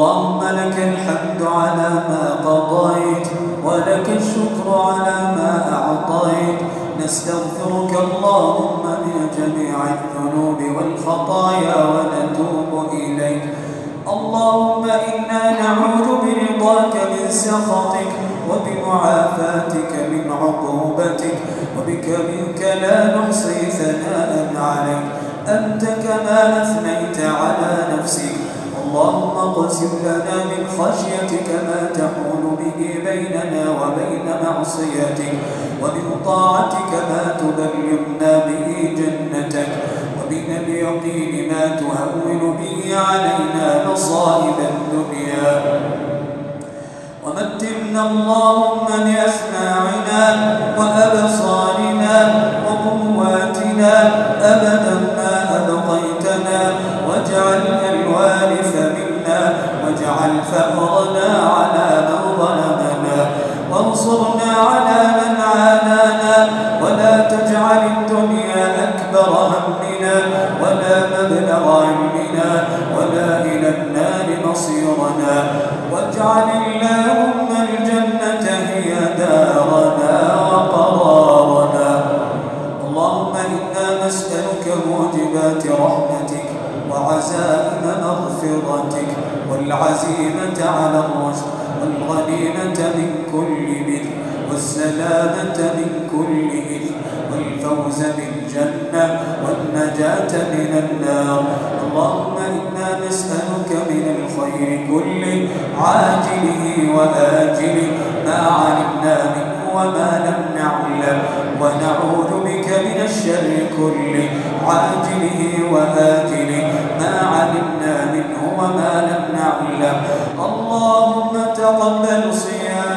اللهم لك الحمد على ما قضيت ولك الشكر على ما أعطيت. نستغفرك اللهم من جميع الذنوب والخطايا ونتوب إليك. اللهم إنا نعوذ برضاك من سخطك وبمعافاتك من عقوبتك وبك منك لا نحصي ثناء عليك. أنت كما أثنيت اللهم اقسم لنا من خشيتك ما تحول به بيننا وبين معصيتك ومن طاعتك ما تبلغنا به جنتك ومن اليقين ما تهون به علينا مصائب الدنيا. ومتنا اللهم بأسماعنا وأبصارنا من كل بر والسلامة من كل إثم والفوز بالجنة والنجاة من النار. اللهم إنا نسألك من الخير كله عاجله وآجله. ما علمنا منه وما لم نعلم ونعوذ بك من الشر كله عاجله وآجله. ما علمنا منه وما لم نعلم. اللهم تقبل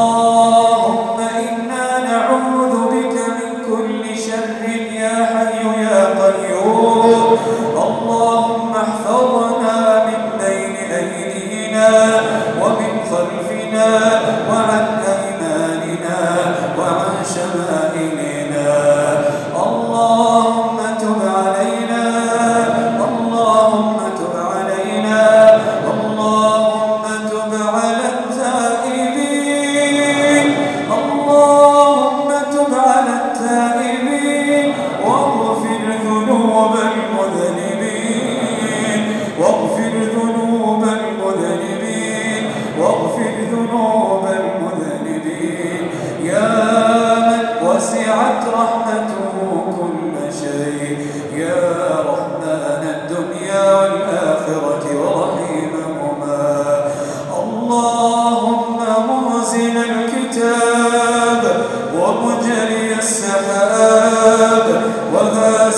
اللهم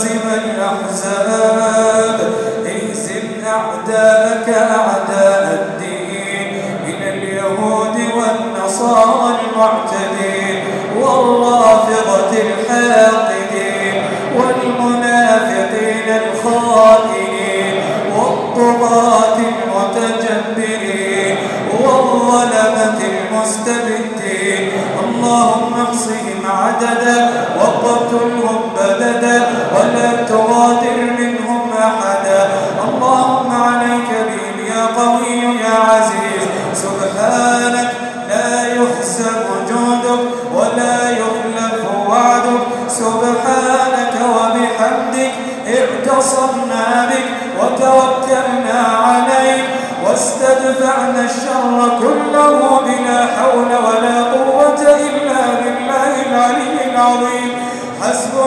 وهازم الأحزاب خمسهم عددا وقتلهم بددا ولا تغادر منهم أحدا. اللهم عليك بهم يا قوي يا عزيز. سبحانك لا يحسب جودك ولا يخلف وعدك. سبحانك وبحمدك اعتصمنا بك وتوكلنا عليك واستدفعنا الشر كله بلا حول ولا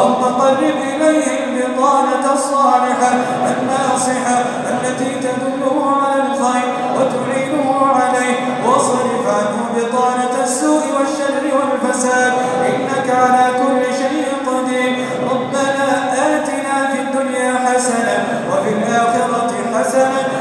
اللهم قرب إليه البطانة الصالحة الناصحة التي تدله على الخير وتعينه عليه واصرف عنه بطانة السوء والشر والفساد. إنك على كل شيء قدير. ربنا آتنا في الدنيا حسنة وفي الآخرة حسنة